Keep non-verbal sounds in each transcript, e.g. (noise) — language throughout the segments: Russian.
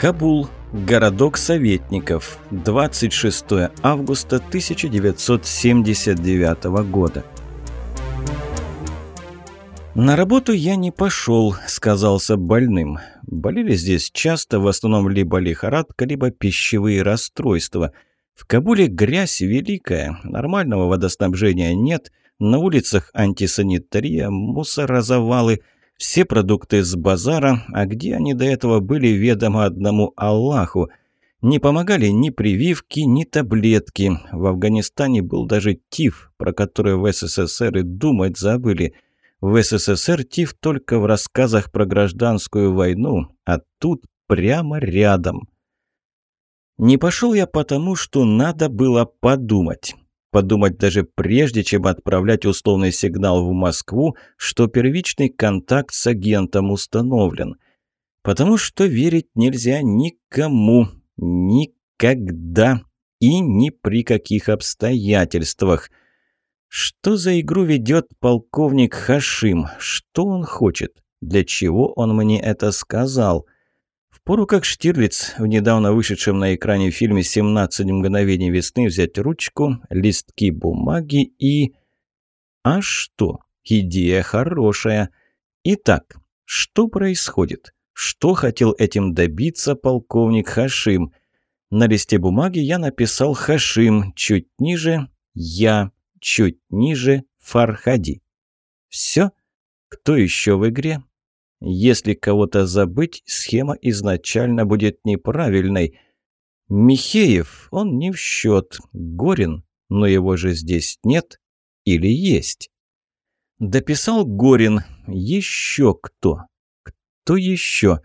Кабул. Городок советников. 26 августа 1979 года. «На работу я не пошел», — сказался больным. Болели здесь часто, в основном либо лихорадка, либо пищевые расстройства. В Кабуле грязь великая, нормального водоснабжения нет, на улицах антисанитария, мусорозавалы — все продукты с базара, а где они до этого были, ведомо одному Аллаху. Не помогали ни прививки, ни таблетки. В Афганистане был даже ТИФ, про который в СССР и думать забыли. В СССР ТИФ только в рассказах про гражданскую войну, а тут прямо рядом. Не пошел я потому, что надо было подумать подумать даже прежде, чем отправлять условный сигнал в Москву, что первичный контакт с агентом установлен. Потому что верить нельзя никому, никогда и ни при каких обстоятельствах. Что за игру ведет полковник Хашим? Что он хочет? Для чего он мне это сказал?» Пору как Штирлиц в недавно вышедшем на экране фильме «17 мгновений весны» взять ручку, листки бумаги и... А что? Идея хорошая. Итак, что происходит? Что хотел этим добиться полковник Хашим? На листе бумаги я написал Хашим, чуть ниже я, чуть ниже Фархади. Все? Кто еще в игре? Если кого-то забыть, схема изначально будет неправильной. Михеев, он не в счет. Горин, но его же здесь нет. Или есть? Дописал Горин. Еще кто? Кто еще?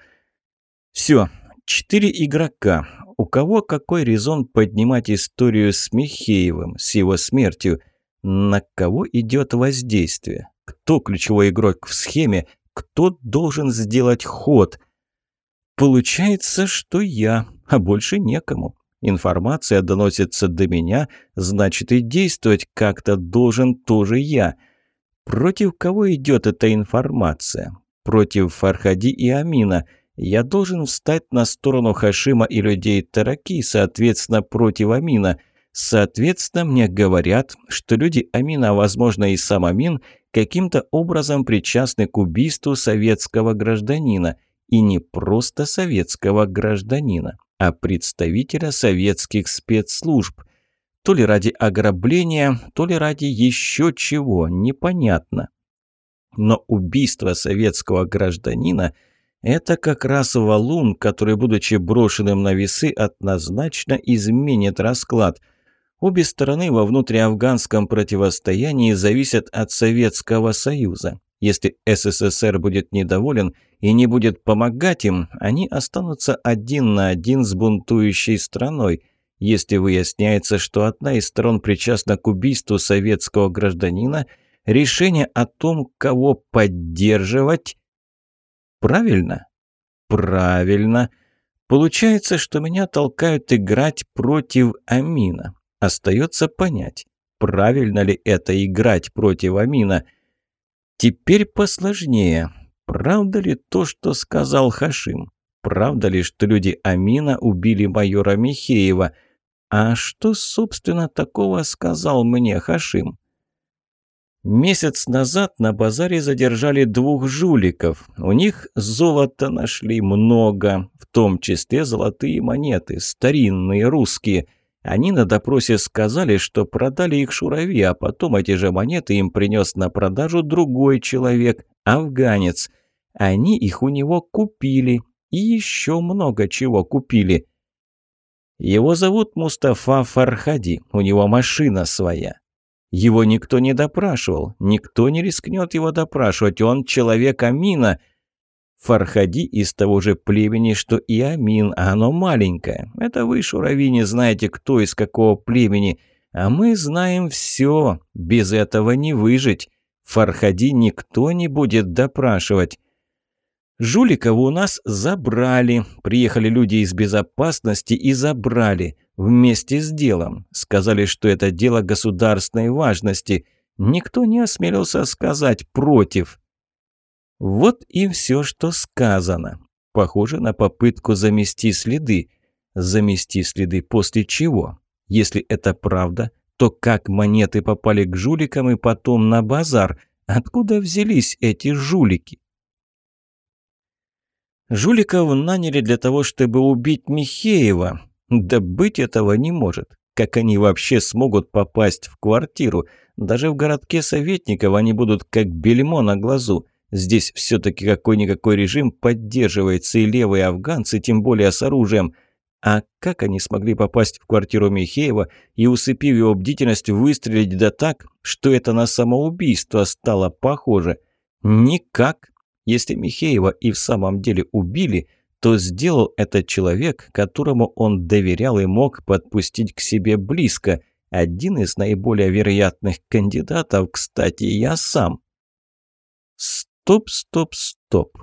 Все, четыре игрока. У кого какой резон поднимать историю с Михеевым, с его смертью? На кого идет воздействие? Кто ключевой игрок в схеме? Кто должен сделать ход. Получается, что я, а больше некому. Информация доносится до меня, значит и действовать как-то должен тоже я. Против кого идет эта информация? Против Фархади и Амина. Я должен встать на сторону Хашима и людей Тараки, соответственно, против Амина. Соответственно, мне говорят, что люди Амина, возможно и сам Амин, каким-то образом причастны к убийству советского гражданина. И не просто советского гражданина, а представителя советских спецслужб. То ли ради ограбления, то ли ради еще чего, непонятно. Но убийство советского гражданина – это как раз валун, который, будучи брошенным на весы, однозначно изменит расклад – Обе стороны во внутриафганском противостоянии зависят от Советского Союза. Если СССР будет недоволен и не будет помогать им, они останутся один на один с бунтующей страной. Если выясняется, что одна из сторон причастна к убийству советского гражданина, решение о том, кого поддерживать... Правильно? Правильно. Получается, что меня толкают играть против Амина. Остается понять, правильно ли это играть против Амина. Теперь посложнее. Правда ли то, что сказал Хашим? Правда ли, что люди Амина убили майора Михеева? А что, собственно, такого сказал мне Хашим? Месяц назад на базаре задержали двух жуликов. У них золота нашли много, в том числе золотые монеты, старинные русские – они на допросе сказали, что продали их Шурави, а потом эти же монеты им принес на продажу другой человек, афганец. Они их у него купили. И еще много чего купили. Его зовут Мустафа Фархади, у него машина своя. Его никто не допрашивал, никто не рискнет его допрашивать, он человек Амина – Фархади из того же племени, что и Амин, а оно маленькое. Это вы, Шурави, не знаете, кто из какого племени. А мы знаем все. Без этого не выжить. Фархади никто не будет допрашивать. Жуликова у нас забрали. Приехали люди из безопасности и забрали. Вместе с делом. Сказали, что это дело государственной важности. Никто не осмелился сказать «против». Вот и все, что сказано. похоже на попытку замести следы. Замести следы после чего? Если это правда, то как монеты попали к жуликам и потом на базар? Откуда взялись эти жулики? Жуликов наняли для того, чтобы убить Михеева. Да быть этого не может. Как они вообще смогут попасть в квартиру? Даже в городке советников они будут как бельмо на глазу. Здесь все-таки какой-никакой режим поддерживается, и левые афганцы, тем более с оружием. А как они смогли попасть в квартиру Михеева и, усыпив его бдительность, выстрелить да так, что это на самоубийство стало похоже? Никак. Если Михеева и в самом деле убили, то сделал это человек, которому он доверял и мог подпустить к себе близко. Один из наиболее вероятных кандидатов, кстати, я сам. Стоп, стоп, стоп.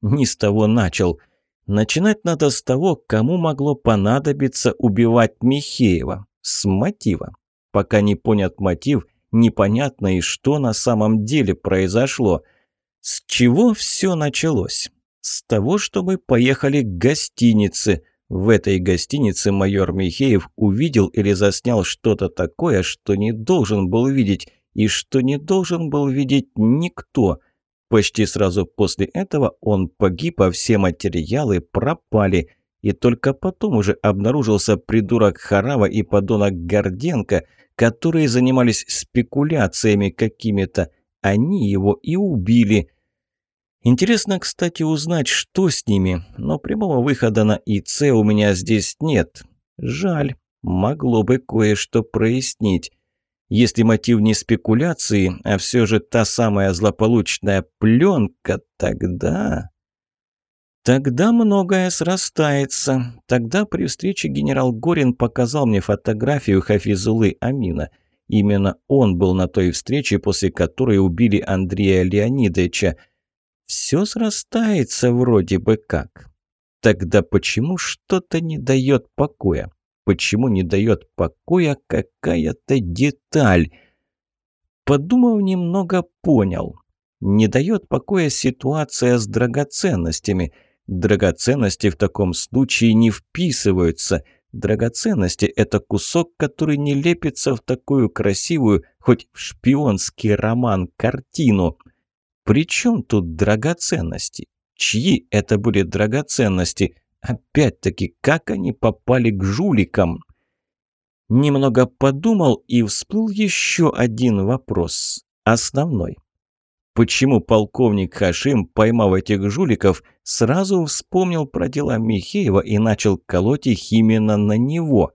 Не с того начал. Начинать надо с того, кому могло понадобиться убивать Михеева. С мотива. Пока не понят мотив, непонятно и что на самом деле произошло – с чего все началось? С того, что мы поехали к гостинице. В этой гостинице майор Михеев увидел или заснял что-то такое, что не должен был видеть, и что не должен был видеть никто. Почти сразу после этого он погиб, а все материалы пропали. И только потом уже обнаружился придурок Харава и подонок Горденко, которые занимались спекуляциями какими-то. Они его и убили. Интересно, кстати, узнать, что с ними, но прямого выхода на ИЦ у меня здесь нет. Жаль, могло бы кое-что прояснить. Если мотив не спекуляции, а все же та самая злополучная пленка, тогда... Тогда многое срастается. Тогда при встрече генерал Горин показал мне фотографию Хафизулы Амина. Именно он был на той встрече, после которой убили Андрея Леонидовича. Все срастается вроде бы как. Тогда почему что-то не дает покоя? Почему не дает покоя какая-то деталь? Подумав немного, понял. Не дает покоя ситуация с драгоценностями. Драгоценности в таком случае не вписываются – Драгоценности – это кусок, который не лепится в такую красивую, хоть в шпионский роман, картину. Причем тут драгоценности? Чьи это были драгоценности? Опять-таки, как они попали к жуликам? Немного подумал и всплыл еще один вопрос. Основной. Почему полковник Хашим, поймав этих жуликов, сразу вспомнил про дела Михеева и начал колоть их именно на него?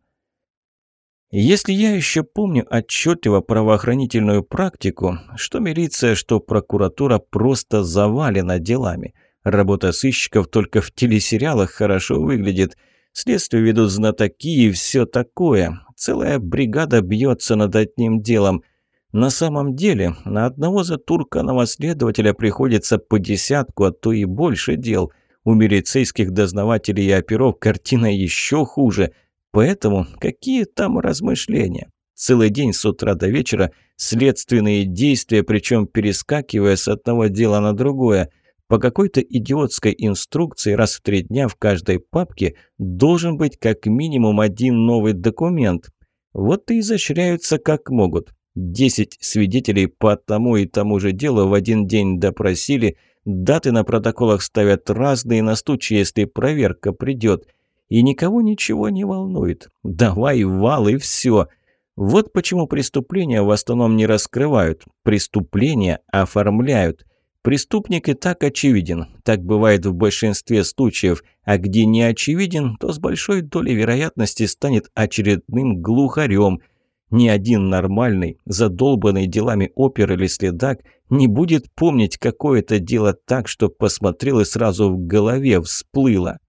Если я еще помню отчетливо правоохранительную практику, что милиция, что прокуратура просто завалена делами. Работа сыщиков только в телесериалах хорошо выглядит. Следствие ведут знатоки и все такое. Целая бригада бьется над одним делом – на самом деле, на одного затурканного следователя приходится по десятку, а то и больше дел. У милицейских дознавателей и оперов картина еще хуже. Поэтому какие там размышления? Целый день с утра до вечера следственные действия, причем перескакивая с одного дела на другое. По какой-то идиотской инструкции раз в три дня в каждой папке должен быть как минимум один новый документ. Вот и изощряются как могут. Десять свидетелей по тому и тому же делу в один день допросили, даты на протоколах ставят разные на случай, если проверка придет. И никого ничего не волнует. Давай вал и все. Вот почему преступления в основном не раскрывают. Преступления оформляют. Преступник и так очевиден. Так бывает в большинстве случаев. А где не очевиден, то с большой долей вероятности станет очередным глухарем – ни один нормальный, задолбанный делами опер или следак не будет помнить какое-то дело так, что посмотрел и сразу в голове всплыло.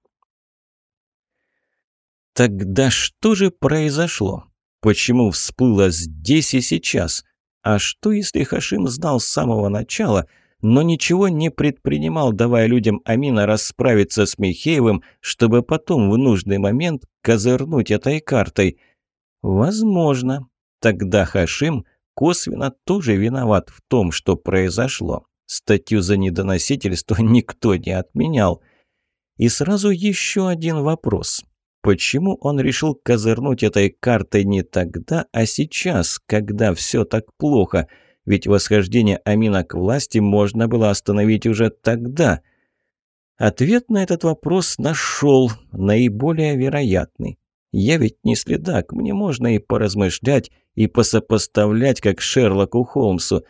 Тогда что же произошло? Почему всплыло здесь и сейчас? А что, если Хашим знал с самого начала, но ничего не предпринимал, давая людям Амина расправиться с Михеевым, чтобы потом в нужный момент козырнуть этой картой – Возможно. Тогда Хашим косвенно тоже виноват в том, что произошло. Статью за недоносительство (laughs) никто не отменял. И сразу еще один вопрос. Почему он решил козырнуть этой картой не тогда, а сейчас, когда все так плохо? Ведь восхождение Амина к власти можно было остановить уже тогда. Ответ на этот вопрос нашел, наиболее вероятный. Я ведь не следак, мне можно и поразмышлять, и посопоставлять, как Шерлоку Холмсу.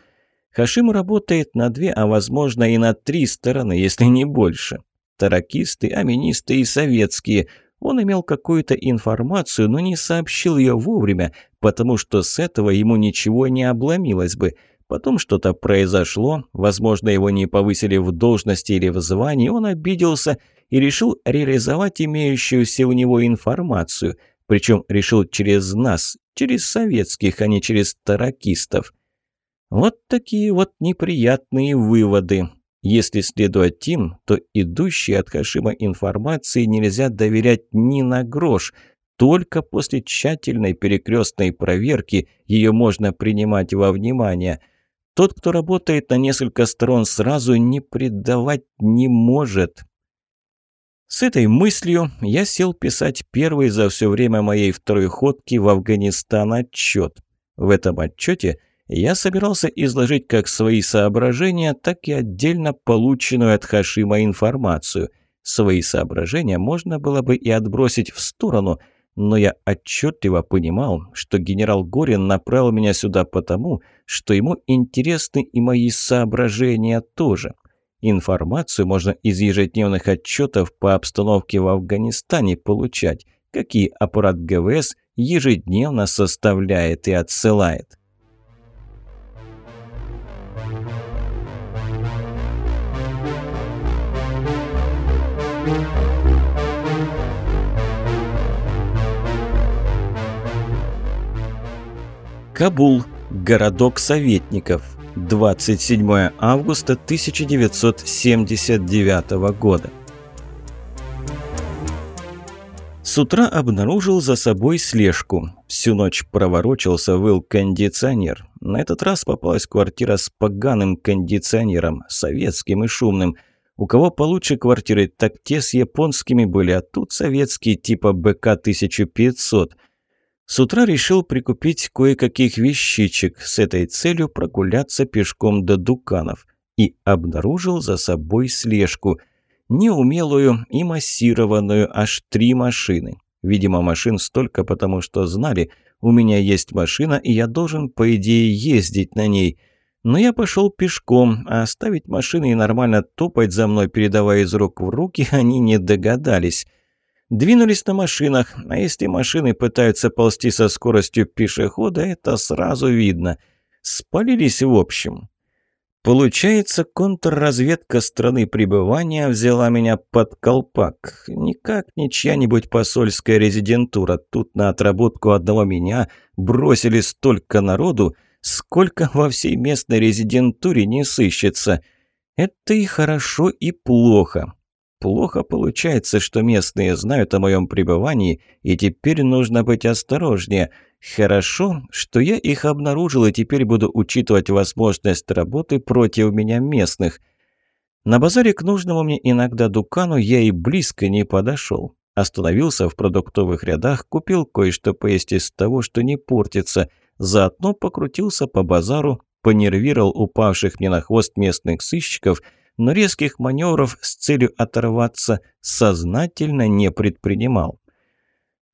Хашим работает на две, а возможно и на три стороны, если не больше. Таракисты, аминисты и советские. Он имел какую-то информацию, но не сообщил ее вовремя, потому что с этого ему ничего не обломилось бы. Потом что-то произошло, возможно, его не повысили в должности или в звании, он обиделся и решил реализовать имеющуюся у него информацию. Причем решил через нас, через советских, а не через таракистов. Вот такие вот неприятные выводы. Если следовать им, то идущей от Хашима информации нельзя доверять ни на грош. Только после тщательной перекрестной проверки ее можно принимать во внимание. Тот, кто работает на несколько сторон сразу, не предавать не может. С этой мыслью я сел писать первый за все время моей второй ходки в Афганистан отчет. В этом отчете я собирался изложить как свои соображения, так и отдельно полученную от Хашима информацию. Свои соображения можно было бы и отбросить в сторону, но я отчетливо понимал, что генерал Горин направил меня сюда потому, что ему интересны и мои соображения тоже. Информацию можно из ежедневных отчетов по обстановке в Афганистане получать, какие аппарат ГВС ежедневно составляет и отсылает. Кабул. Городок советников. 27 августа 1979 года. С утра обнаружил за собой слежку. Всю ночь проворочился, выл кондиционер. На этот раз попалась квартира с поганым кондиционером, советским и шумным. У кого получше квартиры, так те с японскими были, а тут советские типа БК-1500. С утра решил прикупить кое-каких вещичек, с этой целью прогуляться пешком до Дуканов. И обнаружил за собой слежку. Неумелую и массированную, аж три машины. Видимо, машин столько, потому что знали, у меня есть машина, и я должен, по идее, ездить на ней. Но я пошел пешком, а оставить машины и нормально топать за мной, передавая из рук в руки, (laughs) они не догадались. Двинулись на машинах, а если машины пытаются ползти со скоростью пешехода, это сразу видно. Спалились в общем. Получается, контрразведка страны пребывания взяла меня под колпак. Никак не чья-нибудь посольская резидентура. Тут на отработку одного меня бросили столько народу, сколько во всей местной резидентуре не сыщется. Это и хорошо, и плохо. Плохо получается, что местные знают о моем пребывании, и теперь нужно быть осторожнее. Хорошо, что я их обнаружил и теперь буду учитывать возможность работы против меня местных. На базаре к нужному мне иногда дукану я и близко не подошел. Остановился в продуктовых рядах, купил кое-что поесть из того, что не портится. Заодно покрутился по базару, понервировал упавших мне на хвост местных сыщиков – но резких маневров с целью оторваться сознательно не предпринимал.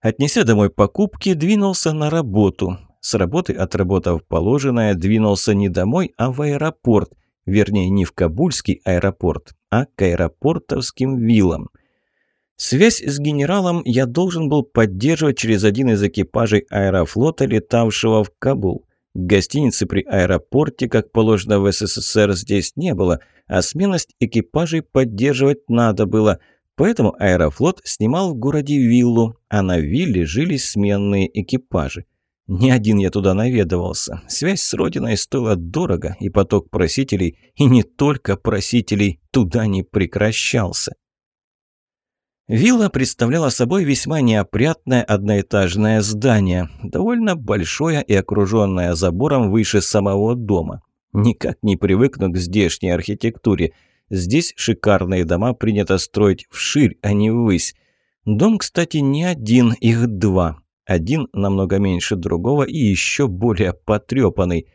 Отнеся домой покупки, двинулся на работу. С работы, отработав положенное, двинулся не домой, а в аэропорт. Вернее, не в Кабульский аэропорт, а к аэропортовским виллам. Связь с генералом я должен был поддерживать через один из экипажей аэрофлота, летавшего в Кабул. Гостиницы при аэропорте, как положено в СССР, здесь не было, а сменность экипажей поддерживать надо было. Поэтому аэрофлот снимал в городе виллу, а на вилле жили сменные экипажи. Ни один я туда наведывался. Связь с родиной стоила дорого, и поток просителей, и не только просителей, туда не прекращался. Вилла представляла собой весьма неопрятное одноэтажное здание, довольно большое и окруженное забором выше самого дома. Никак не привыкну к здешней архитектуре. Здесь шикарные дома принято строить вширь, а не ввысь. Дом, кстати, не один, их два. Один намного меньше другого и еще более потрепанный.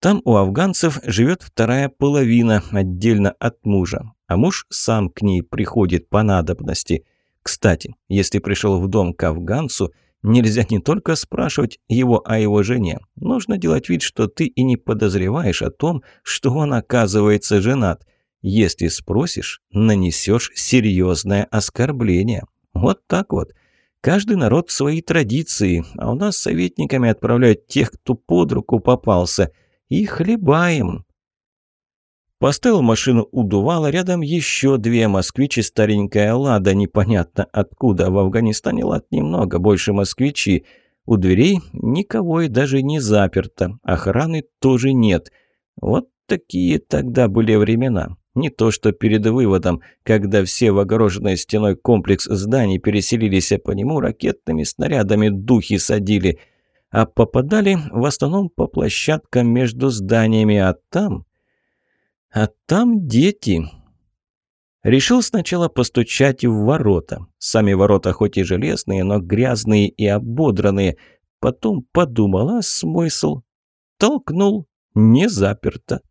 Там у афганцев живет вторая половина, отдельно от мужа, а муж сам к ней приходит по надобности. Кстати, если пришел в дом к афганцу, нельзя не только спрашивать его о его жене, нужно делать вид, что ты и не подозреваешь о том, что он оказывается женат. Если спросишь, нанесешь серьезное оскорбление. Вот так вот. Каждый народ свои традиции, а у нас советниками отправляют тех, кто под руку попался. И хлебаем. Поставил машину у Дувала, рядом еще две москвичи, старенькая «Лада», непонятно откуда. В Афганистане лад немного, больше москвичи. У дверей никого и даже не заперто, охраны тоже нет. Вот такие тогда были времена. Не то что перед выводом, когда все в огороженной стеной комплекс зданий переселились, а по нему ракетными снарядами духи садили, а попадали в основном по площадкам между зданиями, а там... А там дети. Решил сначала постучать в ворота. Сами ворота хоть и железные, но грязные и ободранные. Потом подумал, а смысл? Толкнул, не заперто.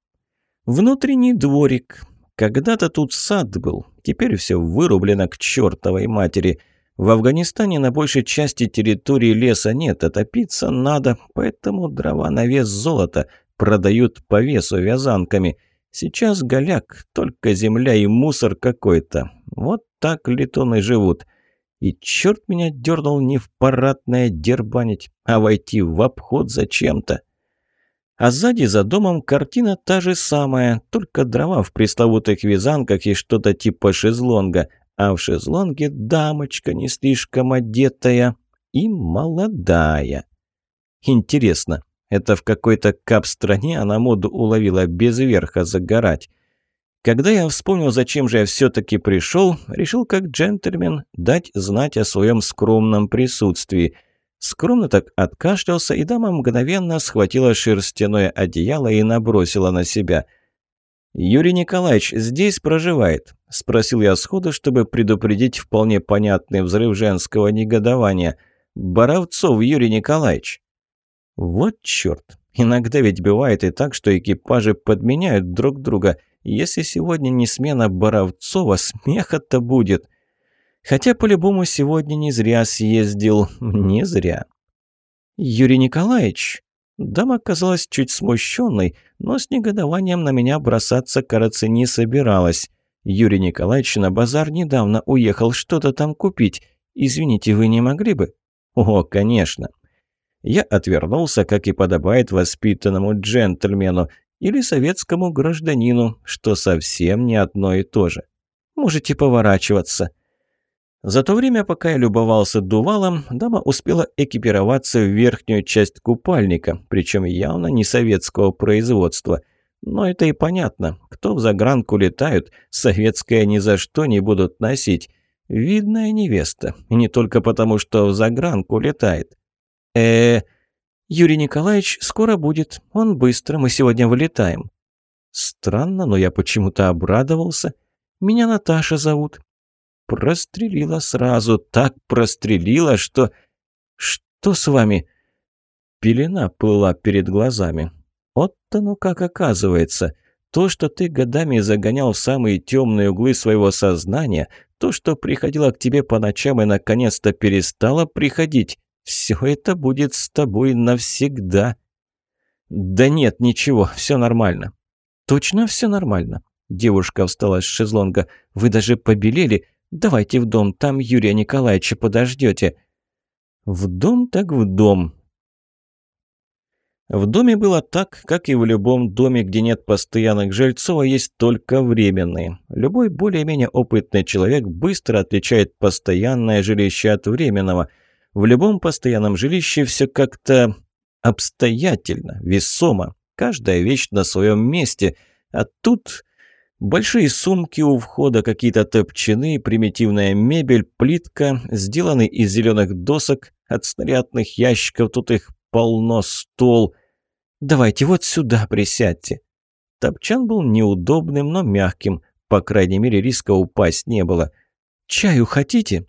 Внутренний дворик. Когда-то тут сад был, теперь все вырублено к чертовой матери. В Афганистане на большей части территории леса нет, а топиться надо, поэтому дрова на вес золота продают по весу вязанками. Сейчас голяк, только земля и мусор какой-то. Вот так летоны живут. И черт меня дернул не в парадное дербанить, а войти в обход зачем-то. А сзади за домом картина та же самая, только дрова в пресловутых вязанках и что-то типа шезлонга, а в шезлонге дамочка не слишком одетая и молодая. Интересно, это в какой-то кап-стране она моду уловила без верха загорать? Когда я вспомнил, зачем же я все-таки пришел, решил как джентльмен дать знать о своем скромном присутствии – Скромно так откашлялся, и дама мгновенно схватила шерстяное одеяло и набросила на себя. «Юрий Николаевич здесь проживает?» – спросил я сходу, чтобы предупредить вполне понятный взрыв женского негодования. «Боровцов Юрий Николаевич». «Вот черт! Иногда ведь бывает и так, что экипажи подменяют друг друга. Если сегодня не смена Боровцова, смеха-то будет!» Хотя, по-любому, сегодня не зря съездил. Не зря. Юрий Николаевич. Дама казалась чуть смущенной, но с негодованием на меня бросаться, кажется, не собиралась. Юрий Николаевич на базар недавно уехал что-то там купить. Извините, вы не могли бы? О, конечно. Я отвернулся, как и подобает воспитанному джентльмену или советскому гражданину, что совсем не одно и то же. Можете поворачиваться. За то время, пока я любовался дувалом, дама успела экипироваться в верхнюю часть купальника, причем явно не советского производства. Но это и понятно. Кто в загранку летают, советское ни за что не будут носить. Видная невеста. И не только потому, что в загранку летает. Э, Юрий Николаевич скоро будет. Он быстро. Мы сегодня вылетаем. Странно, но я почему-то обрадовался. Меня Наташа зовут. Прострелила сразу, так прострелила, что... Что с вами? Пелена плыла перед глазами. Вот-то ну как оказывается. То, что ты годами загонял в самые темные углы своего сознания, то, что приходило к тебе по ночам и наконец-то перестало приходить, все это будет с тобой навсегда. Да нет, ничего, все нормально. Точно все нормально. Девушка встала с шезлонга. Вы даже побелели. Давайте в дом, там Юрия Николаевича подождете». «В дом так в дом». В доме было так, как и в любом доме, где нет постоянных жильцов, а есть только временные. Любой более-менее опытный человек быстро отличает постоянное жилище от временного. В любом постоянном жилище все как-то обстоятельно, весомо. Каждая вещь на своем месте. А тут Большие сумки у входа, какие-то топчаны, примитивная мебель, плитка, сделаны из зеленых досок, от снарядных ящиков тут их полно, стол. «Давайте вот сюда присядьте». Топчан был неудобным, но мягким. По крайней мере, риска упасть не было. «Чаю хотите?»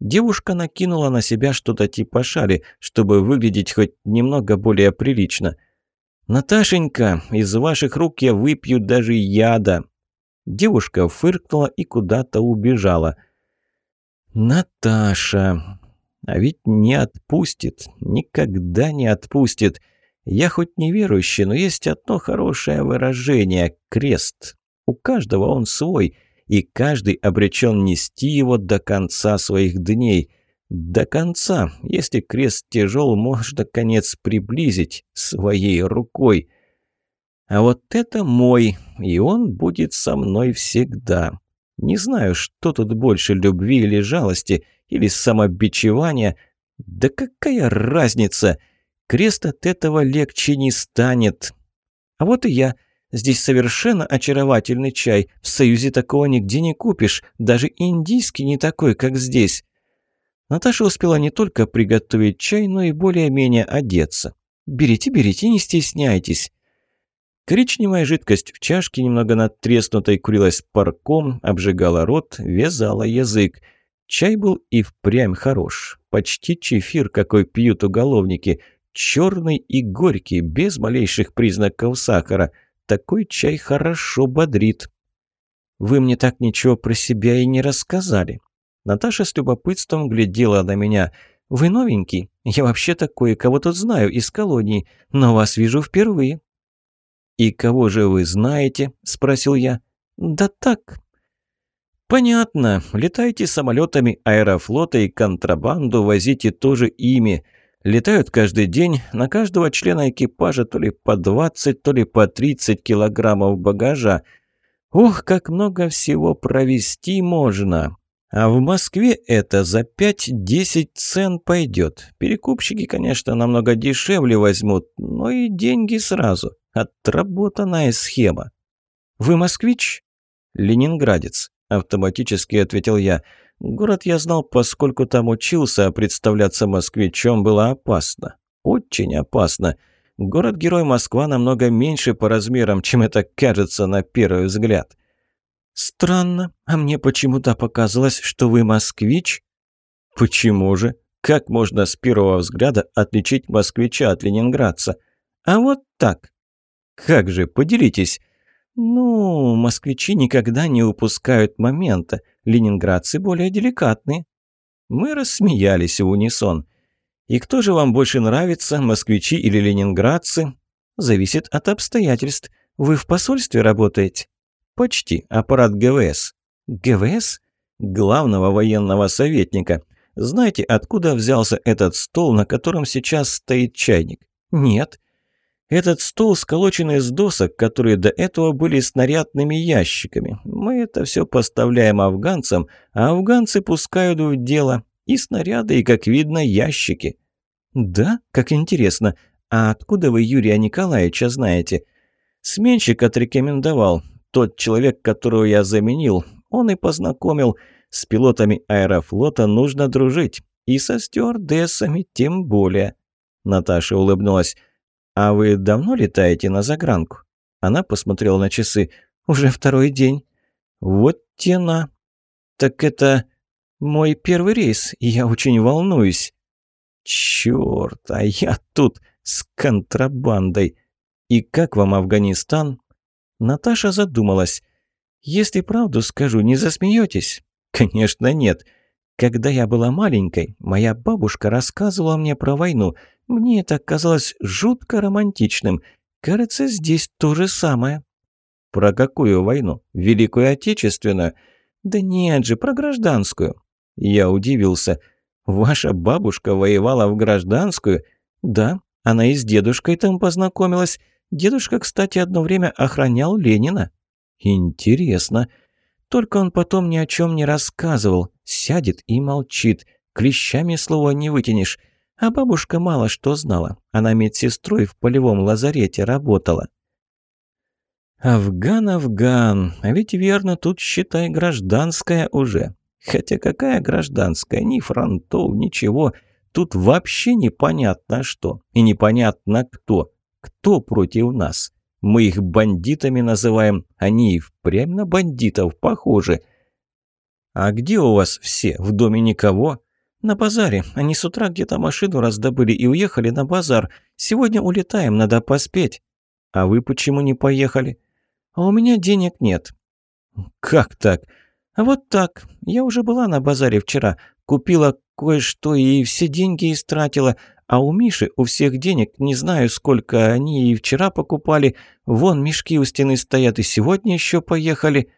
Девушка накинула на себя что-то типа шали, чтобы выглядеть хоть немного более прилично. «Наташенька, из ваших рук я выпью даже яда!» Девушка фыркнула и куда-то убежала. «Наташа! А ведь не отпустит, никогда не отпустит. Я хоть не верующий, но есть одно хорошее выражение – крест. У каждого он свой, и каждый обречен нести его до конца своих дней. До конца, если крест тяжел, можно конец приблизить своей рукой. А вот это мой, и он будет со мной всегда. Не знаю, что тут больше, любви или жалости, или самобичевания. Да какая разница? Крест от этого легче не станет. А вот и я. Здесь совершенно очаровательный чай. В Союзе такого нигде не купишь. Даже индийский не такой, как здесь. Наташа успела не только приготовить чай, но и более-менее одеться. «Берите, берите, не стесняйтесь». Коричневая жидкость в чашке, немного надтреснутой, курилась парком, обжигала рот, вязала язык. Чай был и впрямь хорош. Почти чефир, какой пьют уголовники. Черный и горький, без малейших признаков сахара. Такой чай хорошо бодрит. «Вы мне так ничего про себя и не рассказали». Наташа с любопытством глядела на меня. «Вы новенький? Я вообще-то кое-кого тут знаю из колонии, но вас вижу впервые. «И кого же вы знаете?» – спросил я. «Да так». «Понятно. Летаете самолетами аэрофлота и контрабанду возите тоже ими. Летают каждый день, на каждого члена экипажа то ли по 20, то ли по 30 килограммов багажа. Ох, как много всего провести можно!» А в Москве это за 5-10 цен пойдет. Перекупщики, конечно, намного дешевле возьмут, но и деньги сразу. Отработанная схема. «Вы москвич?» «Ленинградец», — автоматически ответил я. «Город я знал, поскольку там учился, а представляться москвичом было опасно. Очень опасно. Город-герой Москва намного меньше по размерам, чем это кажется на первый взгляд». «Странно, а мне почему-то показалось, что вы москвич». «Почему же? Как можно с первого взгляда отличить москвича от ленинградца?» «А вот так. «Как же, поделитесь!» «Ну, москвичи никогда не упускают момента. Ленинградцы более деликатные». Мы рассмеялись в унисон. «И кто же вам больше нравится, москвичи или ленинградцы?» «Зависит от обстоятельств. Вы в посольстве работаете?» «Почти. Аппарат ГВС». «ГВС?» «Главного военного советника. Знаете, откуда взялся этот стол, на котором сейчас стоит чайник?» «Нет». Этот стол сколочен из досок, которые до этого были снарядными ящиками. Мы это все поставляем афганцам, а афганцы пускают в дело и снаряды, и, как видно, ящики. Да, как интересно. А откуда вы Юрия Николаевича знаете? Сменщик отрекомендовал. Тот человек, которого я заменил, он и познакомил. С пилотами аэрофлота нужно дружить. И со стюардессами тем более. Наташа улыбнулась. «А вы давно летаете на загранку?» Она посмотрела на часы. «Уже второй день». «Вот тена». «Так это мой первый рейс, я очень волнуюсь». «Чёрт, а я тут с контрабандой. И как вам Афганистан?» Наташа задумалась. «Если правду скажу, не засмеетесь?» «Конечно нет. Когда я была маленькой, моя бабушка рассказывала мне про войну. Мне это казалось жутко романтичным. Кажется, здесь то же самое. Про какую войну? Великую Отечественную? Да нет же, про гражданскую. Я удивился. Ваша бабушка воевала в гражданскую? Да, она и с дедушкой там познакомилась. Дедушка, кстати, одно время охранял Ленина. Интересно. Только он потом ни о чем не рассказывал. Сядет и молчит. Клещами слова не вытянешь. А бабушка мало что знала. Она медсестрой в полевом лазарете работала. Афган, Афган. А ведь верно, тут, считай, гражданская уже. Хотя какая гражданская? Ни фронтов, ничего. Тут вообще непонятно что. И непонятно кто. Кто против нас? Мы их бандитами называем, они и впрямь на бандитов похожи. А где у вас все? В доме никого? На базаре. Они с утра где-то машину раздобыли и уехали на базар. Сегодня улетаем, надо поспеть. А вы почему не поехали? А у меня денег нет. Как так? Вот так. Я уже была на базаре вчера. Купила кое-что и все деньги истратила. А у Миши у всех денег, не знаю сколько, они и вчера покупали. Вон мешки у стены стоят, и сегодня еще поехали.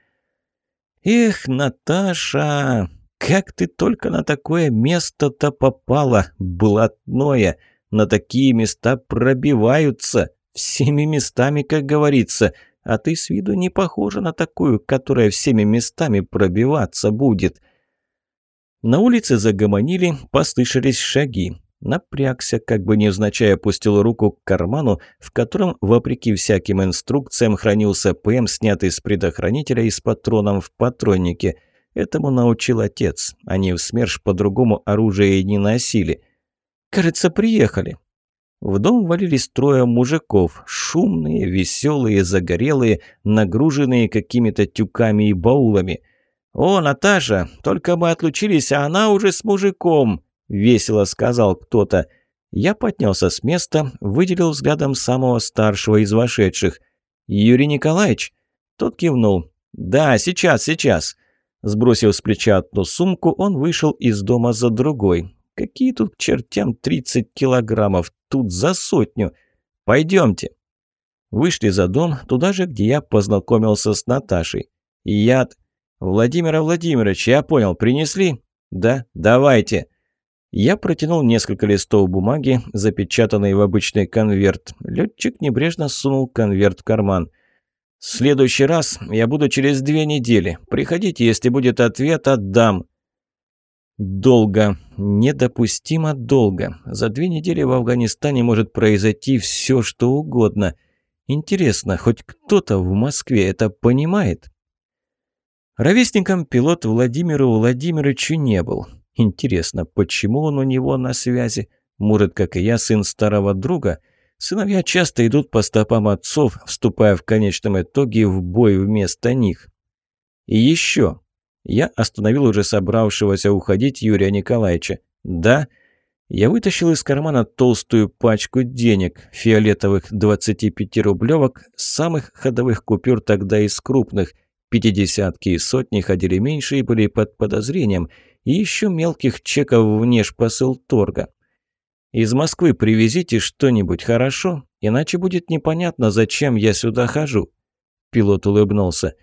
Эх, Наташа, как ты только на такое место-то попала, блатное. На такие места пробиваются, всеми местами, как говорится. А ты с виду не похожа на такую, которая всеми местами пробиваться будет. На улице загомонили, послышались шаги. Напрягся, как бы невзначай опустил руку к карману, в котором, вопреки всяким инструкциям, хранился ПМ, снятый с предохранителя и с патроном в патроннике. Этому научил отец. Они в СМЕРШ по-другому оружие не носили. «Кажется, приехали». В дом валились трое мужиков, шумные, веселые, загорелые, нагруженные какими-то тюками и баулами. «О, Наташа, только мы отлучились, а она уже с мужиком!» – весело сказал кто-то. Я поднялся с места, выделил взглядом самого старшего из вошедших. «Юрий Николаевич?» Тот кивнул. «Да, сейчас, сейчас». Сбросив с плеча одну сумку, он вышел из дома за другой. «Какие тут к чертям 30 килограммов? Тут за сотню. Пойдемте». Вышли за дом, туда же, где я познакомился с Наташей. «Яд...» «Владимира Владимирович, я понял, принесли?» «Да, давайте». Я протянул несколько листов бумаги, запечатанные в обычный конверт. Летчик небрежно сунул конверт в карман. «В следующий раз я буду через две недели. Приходите, если будет ответ, отдам». Долго. Недопустимо долго. За две недели в Афганистане может произойти все, что угодно. Интересно, хоть кто-то в Москве это понимает? Ровесником пилот Владимиру Владимировичу не был. Интересно, почему он у него на связи? Может, как и я, сын старого друга? Сыновья часто идут по стопам отцов, вступая в конечном итоге в бой вместо них. И еще. Я остановил уже собравшегося уходить Юрия Николаевича. Да, я вытащил из кармана толстую пачку денег, фиолетовых 25-рублевок, самых ходовых купюр тогда из крупных. Пятидесятки и сотни ходили меньше и были под подозрением – и еще мелких чеков внешпосыл торга. Из Москвы привезите что-нибудь, хорошо? Иначе будет непонятно, зачем я сюда хожу». Пилот улыбнулся.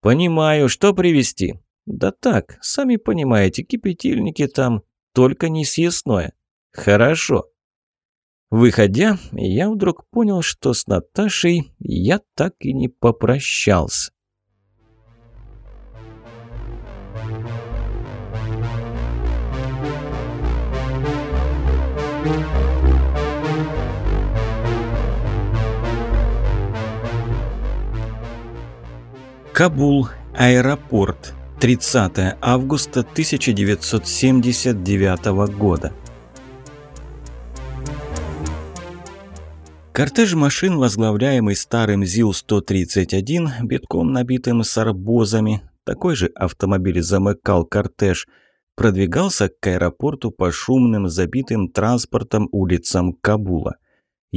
«Понимаю, что привезти?» «Да так, сами понимаете, кипятильники там, только не съестное». «Хорошо». Выходя, я вдруг понял, что с Наташей я так и не попрощался. Кабул, аэропорт, 30 августа 1979 года. Кортеж машин, возглавляемый старым ЗИЛ-131, битком набитым сарбозами, такой же автомобиль замыкал кортеж, продвигался к аэропорту по шумным, забитым транспортом улицам Кабула.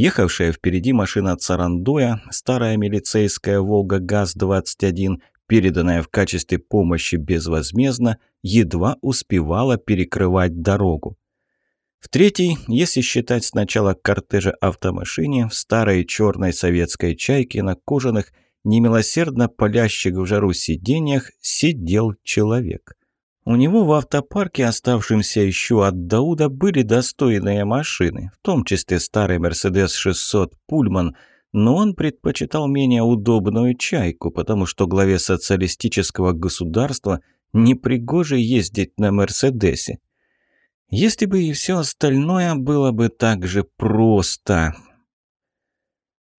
Ехавшая впереди машина Царандоя, старая милицейская «Волга ГАЗ-21», переданная в качестве помощи безвозмездно, едва успевала перекрывать дорогу. В третьей, если считать сначала кортежа автомашине, в старой черной советской чайке на кожаных, немилосердно палящих в жару сиденьях, сидел человек. У него в автопарке, оставшемся еще от Дауда, были достойные машины, в том числе старый Mercedes 600 Пульман, но он предпочитал менее удобную «Чайку», потому что главе социалистического государства непригоже ездить на «Мерседесе». Если бы и все остальное было бы так же просто.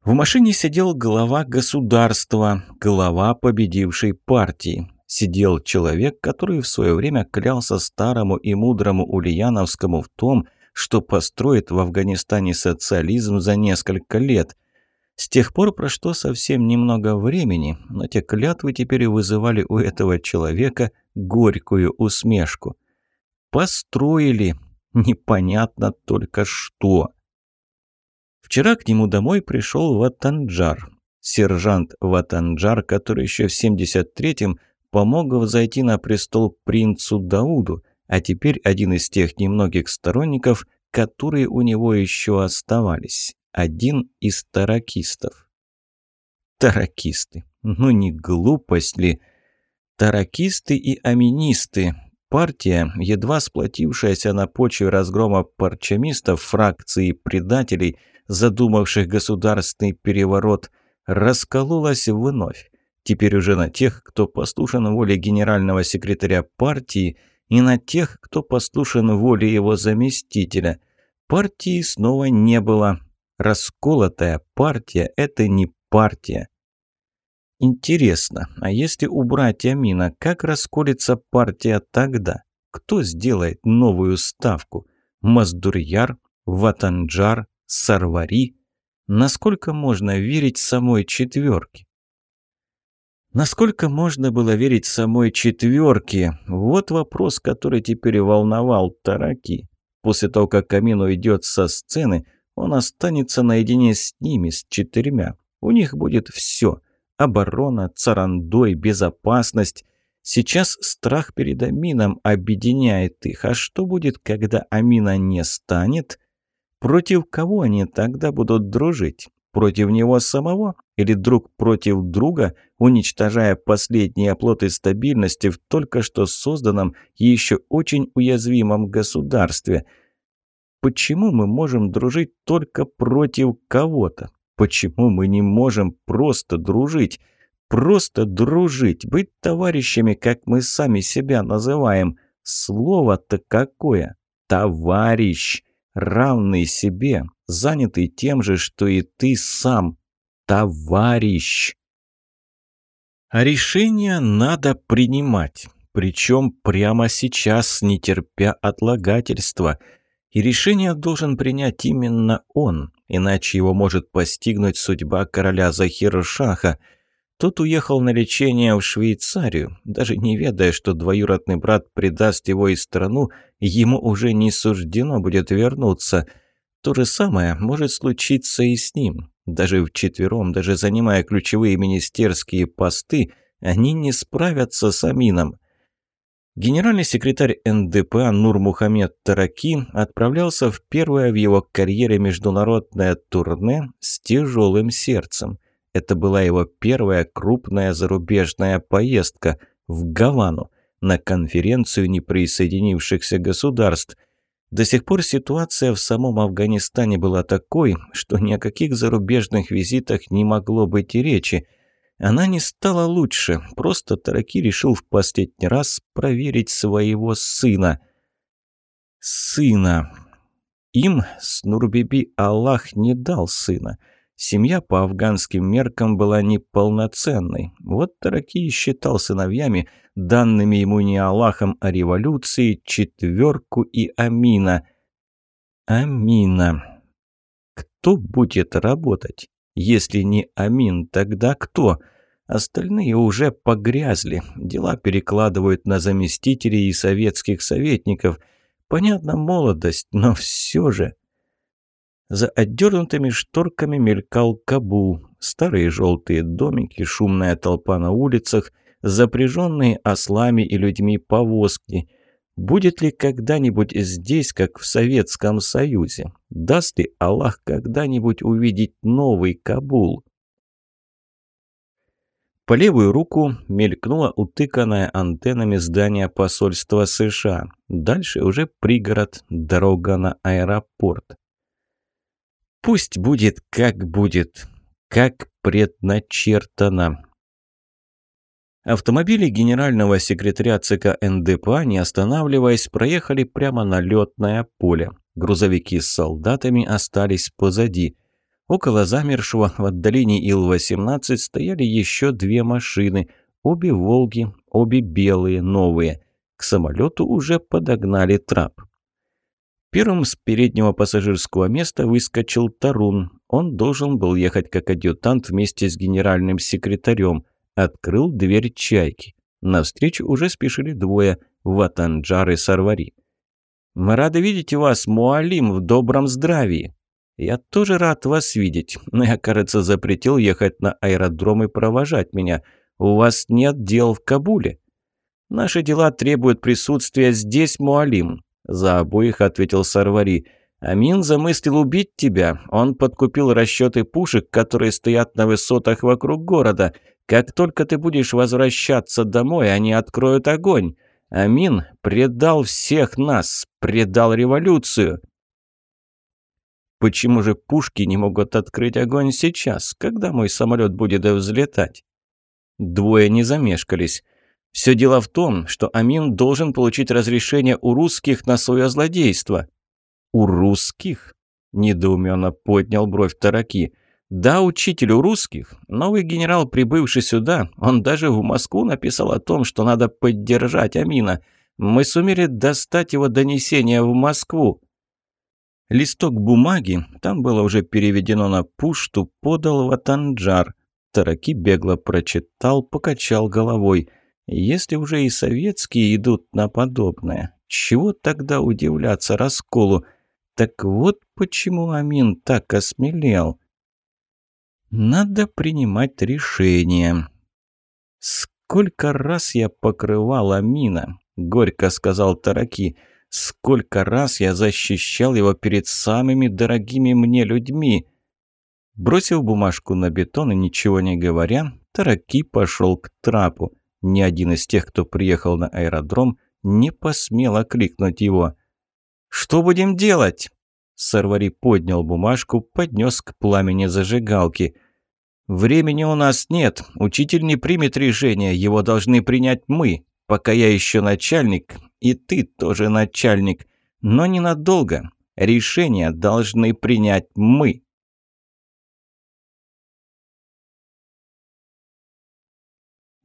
В машине сидел глава государства, глава победившей партии сидел человек, который в свое время клялся старому и мудрому Ульяновскому в том, что построит в Афганистане социализм за несколько лет. С тех пор прошло совсем немного времени, но те клятвы теперь вызывали у этого человека горькую усмешку. Построили непонятно только что. Вчера к нему домой пришел Ватанджар, сержант Ватанджар, который еще в 73-м помог взойти на престол принцу Дауду, а теперь один из тех немногих сторонников, которые у него еще оставались один из таракистов. Таракисты. Ну не глупость ли? Таракисты и аминисты. Партия, едва сплотившаяся на почве разгрома парчамистов, фракции предателей, задумавших государственный переворот, раскололась вновь. Теперь уже на тех, кто послушан воле генерального секретаря партии, и на тех, кто послушан воле его заместителя. Партии снова не было, Расколотая партия – это не партия. Интересно, а если убрать Амина, как расколется партия тогда? Кто сделает новую ставку? Маздурьяр, Ватанджар, Сарвари? Насколько можно верить самой четверке? Насколько можно было верить самой четверке? Вот вопрос, который теперь волновал Тараки. После того, как Камин уйдет со сцены – он останется наедине с ними, с четырьмя. У них будет все. Оборона, царандой, безопасность. Сейчас страх перед Амином объединяет их. А что будет, когда Амина не станет? Против кого они тогда будут дружить? Против него самого? Или друг против друга, уничтожая последние оплоты стабильности в только что созданном и еще очень уязвимом государстве – Почему мы можем дружить только против кого-то? Почему мы не можем просто дружить? Просто дружить, быть товарищами, как мы сами себя называем. Слово-то какое? Товарищ, равный себе, занятый тем же, что и ты сам. Товарищ. А решение надо принимать. Причем прямо сейчас, не терпя отлагательства – и решение должен принять именно он, иначе его может постигнуть судьба короля Захира-Шаха. Тот уехал на лечение в Швейцарию, даже не ведая, что двоюродный брат предаст его и страну, ему уже не суждено будет вернуться. То же самое может случиться и с ним. Даже вчетвером, даже занимая ключевые министерские посты, они не справятся с Амином. Генеральный секретарь НДПА Нурмухамед Тараки отправлялся в первое в его карьере международное турне с тяжелым сердцем. Это была его первая крупная зарубежная поездка в Гавану на конференцию неприсоединившихся государств. До сих пор ситуация в самом Афганистане была такой, что ни о каких зарубежных визитах не могло быть и речи – она не стала лучше, просто Тараки решил в последний раз проверить своего сына. Сына. Им с Нурбиби Аллах не дал сына. Семья по афганским меркам была неполноценной. Вот Тараки считал сыновьями, данными ему не Аллахом, а революции, четверку и Амина. Амина. Кто будет работать? Если не Амин, тогда кто? Остальные уже погрязли. Дела перекладывают на заместителей и советских советников. Понятно, молодость, но все же... За отдернутыми шторками мелькал Кабул. Старые желтые домики, шумная толпа на улицах, запряженные ослами и людьми повозки. Будет ли когда-нибудь здесь, как в Советском Союзе? Даст ли Аллах когда-нибудь увидеть новый Кабул? По левую руку мелькнула утыканная антеннами здание посольства США. Дальше уже пригород, дорога на аэропорт. Пусть будет как будет, как предначертано. Автомобили генерального секретаря ЦК НДПА, не останавливаясь, проехали прямо на летное поле. Грузовики с солдатами остались позади. Около замершего в отдалении Ил-18 стояли еще две машины. Обе «Волги», обе белые, новые. К самолету уже подогнали трап. Первым с переднего пассажирского места выскочил Тарун. Он должен был ехать как адъютант вместе с генеральным секретарем. Открыл дверь чайки. Навстречу уже спешили двое – Ватанджар и Сарвари. «Мы рады видеть вас, Муалим, в добром здравии!» «Я тоже рад вас видеть, но я, кажется, запретил ехать на аэродром и провожать меня. У вас нет дел в Кабуле?» «Наши дела требуют присутствия здесь, Муалим», – за обоих ответил Сарвари. «Амин замыслил убить тебя. Он подкупил расчеты пушек, которые стоят на высотах вокруг города. Как только ты будешь возвращаться домой, они откроют огонь. Амин предал всех нас, предал революцию». «Почему же пушки не могут открыть огонь сейчас, когда мой самолет будет взлетать?» Двое не замешкались. Все дело в том, что Амин должен получить разрешение у русских на свое злодейство. «У русских?» – недоуменно поднял бровь Тараки. «Да, учитель у русских. Новый генерал, прибывший сюда, он даже в Москву написал о том, что надо поддержать Амина. Мы сумели достать его донесение в Москву». Листок бумаги, там было уже переведено на пушту, подал Ватанджар. Тараки бегло прочитал, покачал головой – если уже и советские идут на подобное, чего тогда удивляться расколу? Так вот почему Амин так осмелел. Надо принимать решение. «Сколько раз я покрывал Амина?» — горько сказал Тараки. «Сколько раз я защищал его перед самыми дорогими мне людьми?» Бросив бумажку на бетон и ничего не говоря, Тараки пошел к трапу. Ни один из тех, кто приехал на аэродром, не посмел окликнуть его. «Что будем делать?» Сарвари поднял бумажку, поднес к пламени зажигалки. «Времени у нас нет. Учитель не примет решение. Его должны принять мы. Пока я еще начальник, и ты тоже начальник. Но ненадолго. Решение должны принять мы».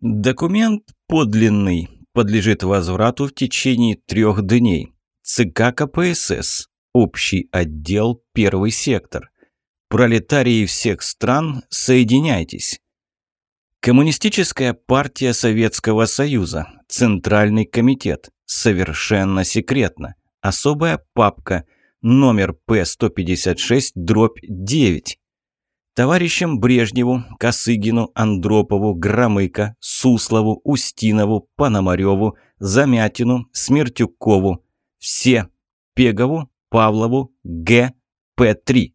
Документ подлинный, подлежит возврату в течение трех дней. ЦК КПСС, общий отдел, первый сектор. Пролетарии всех стран, соединяйтесь. Коммунистическая партия Советского Союза, Центральный комитет, совершенно секретно. Особая папка, номер П-156, дробь 9. Товарищам Брежневу, Косыгину, Андропову, Громыко, Суслову, Устинову, Пономареву, Замятину, Смертюкову. Все. Пегову, Павлову, Г. П-3.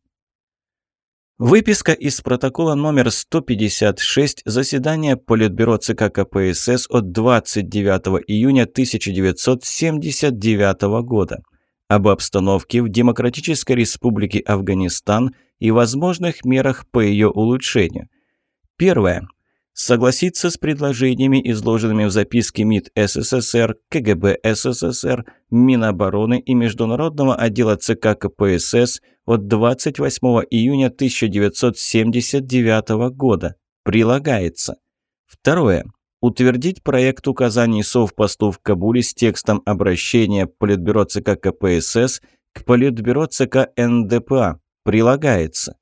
Выписка из протокола номер 156 заседания Политбюро ЦК КПСС от 29 июня 1979 года об обстановке в Демократической Республике Афганистан – и возможных мерах по ее улучшению. Первое. Согласиться с предложениями, изложенными в записке МИД СССР, КГБ СССР, Минобороны и Международного отдела ЦК КПСС от 28 июня 1979 года. Прилагается. Второе. Утвердить проект указаний Совпосту в Кабуле с текстом обращения Политбюро ЦК КПСС к Политбюро ЦК НДПА прилагается.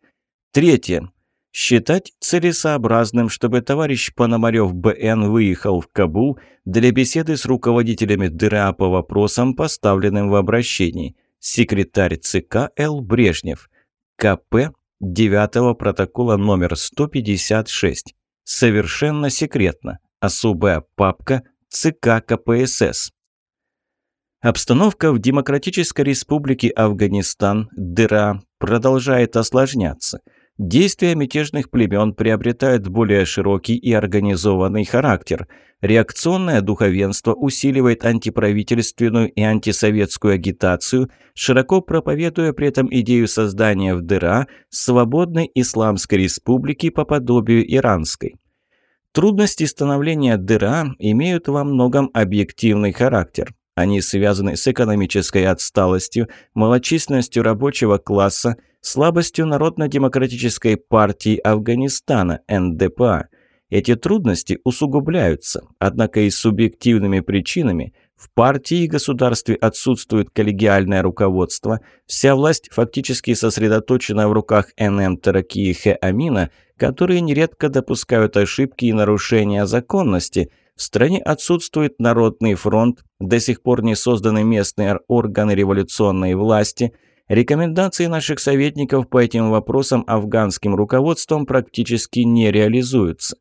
Третье. Считать целесообразным, чтобы товарищ Пономарев БН выехал в Кабул для беседы с руководителями ДРА по вопросам, поставленным в обращении. Секретарь ЦК Л. Брежнев. КП 9 протокола номер 156. Совершенно секретно. Особая папка ЦК КПСС. Обстановка в Демократической Республике Афганистан, ДРА, продолжает осложняться. Действия мятежных племен приобретают более широкий и организованный характер. Реакционное духовенство усиливает антиправительственную и антисоветскую агитацию, широко проповедуя при этом идею создания в ДРА свободной Исламской Республики по подобию иранской. Трудности становления ДРА имеют во многом объективный характер. Они связаны с экономической отсталостью, малочисленностью рабочего класса, слабостью Народно-демократической партии Афганистана, НДПА. Эти трудности усугубляются, однако и субъективными причинами, В партии и государстве отсутствует коллегиальное руководство, вся власть фактически сосредоточена в руках НМ Таракии Хе Амина, которые нередко допускают ошибки и нарушения законности. В стране отсутствует Народный фронт, до сих пор не созданы местные органы революционной власти. Рекомендации наших советников по этим вопросам афганским руководством практически не реализуются.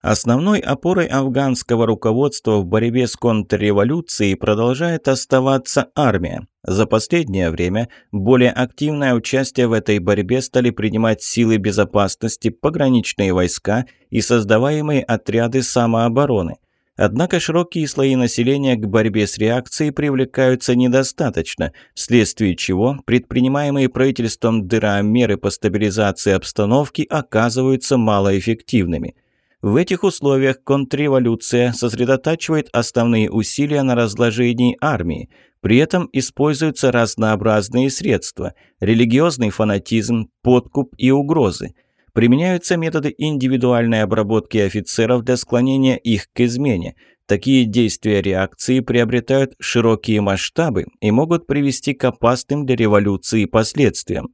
Основной опорой афганского руководства в борьбе с контрреволюцией продолжает оставаться армия. За последнее время более активное участие в этой борьбе стали принимать силы безопасности, пограничные войска и создаваемые отряды самообороны. Однако широкие слои населения к борьбе с реакцией привлекаются недостаточно, вследствие чего предпринимаемые правительством дыра меры по стабилизации обстановки оказываются малоэффективными – в этих условиях контрреволюция сосредотачивает основные усилия на разложении армии. При этом используются разнообразные средства – религиозный фанатизм, подкуп и угрозы. Применяются методы индивидуальной обработки офицеров для склонения их к измене. Такие действия реакции приобретают широкие масштабы и могут привести к опасным для революции последствиям.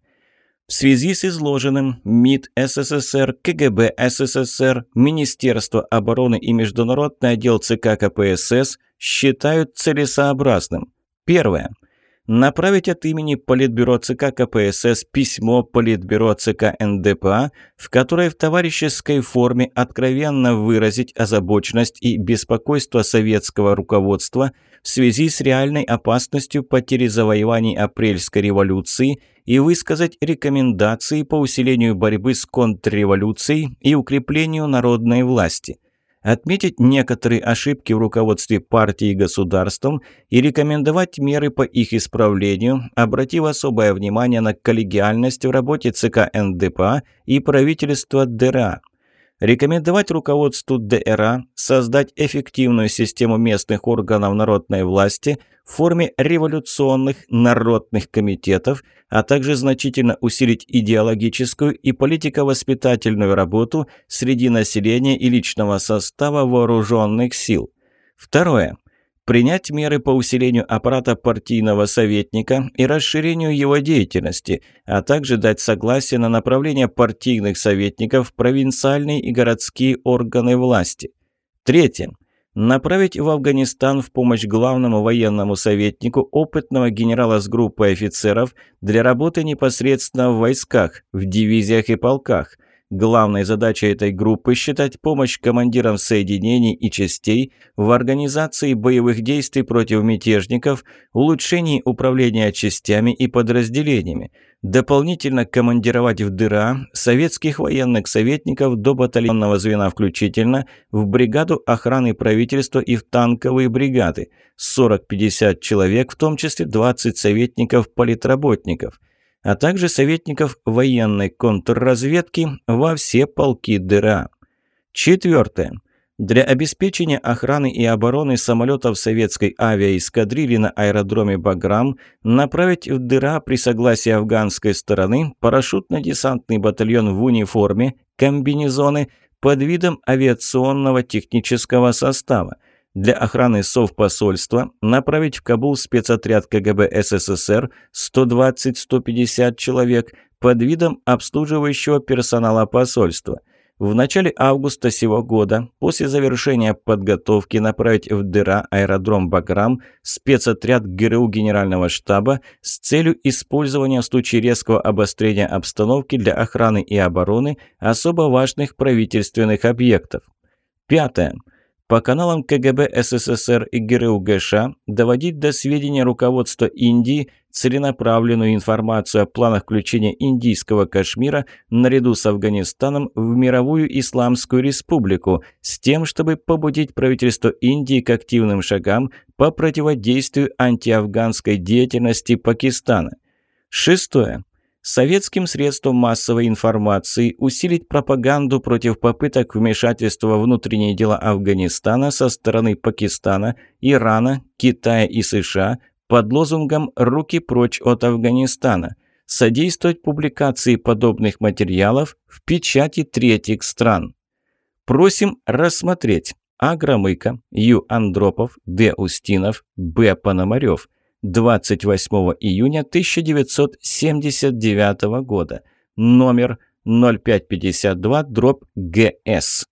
В связи с изложенным МИД СССР, КГБ СССР, Министерство обороны и Международный отдел ЦК КПСС считают целесообразным. Первое. Направить от имени Политбюро ЦК КПСС письмо Политбюро ЦК НДПА, в которой в товарищеской форме откровенно выразить озабоченность и беспокойство советского руководства в связи с реальной опасностью потери завоеваний апрельской революции – и высказать рекомендации по усилению борьбы с контрреволюцией и укреплению народной власти, отметить некоторые ошибки в руководстве партией и государством и рекомендовать меры по их исправлению, обратив особое внимание на коллегиальность в работе ЦК НДПА и правительства ДРА – Рекомендовать руководству ДРА создать эффективную систему местных органов народной власти в форме революционных народных комитетов, а также значительно усилить идеологическую и политико-воспитательную работу среди населения и личного состава вооруженных сил. Второе принять меры по усилению аппарата партийного советника и расширению его деятельности, а также дать согласие на направление партийных советников в провинциальные и городские органы власти. Третье. Направить в Афганистан в помощь главному военному советнику опытного генерала с группой офицеров для работы непосредственно в войсках, в дивизиях и полках – Главной задачей этой группы считать помощь командирам соединений и частей в организации боевых действий против мятежников, улучшении управления частями и подразделениями, дополнительно командировать в дыра советских военных советников до батальонного звена включительно в бригаду охраны правительства и в танковые бригады, 40-50 человек, в том числе 20 советников-политработников – а также советников военной контрразведки во все полки ДРА. Четвертое. Для обеспечения охраны и обороны самолетов советской авиаэскадрильи на аэродроме Баграм направить в дыра при согласии афганской стороны парашютно-десантный батальон в униформе, комбинезоны под видом авиационного технического состава, для охраны совпосольства направить в Кабул спецотряд КГБ СССР 120-150 человек под видом обслуживающего персонала посольства. В начале августа сего года, после завершения подготовки, направить в Дыра аэродром Баграм спецотряд ГРУ Генерального штаба с целью использования в случае резкого обострения обстановки для охраны и обороны особо важных правительственных объектов. Пятое по каналам КГБ СССР и ГРУ ГШ доводить до сведения руководства Индии целенаправленную информацию о планах включения индийского Кашмира наряду с Афганистаном в мировую исламскую республику с тем, чтобы побудить правительство Индии к активным шагам по противодействию антиафганской деятельности Пакистана. Шестое советским средствам массовой информации усилить пропаганду против попыток вмешательства во внутренние дела Афганистана со стороны Пакистана, Ирана, Китая и США под лозунгом «Руки прочь от Афганистана», содействовать публикации подобных материалов в печати третьих стран. Просим рассмотреть А. Громыко, Ю. Андропов, Д. Устинов, Б. Пономарев. 28 июня 1979 года. Номер 0552 дробь ГС.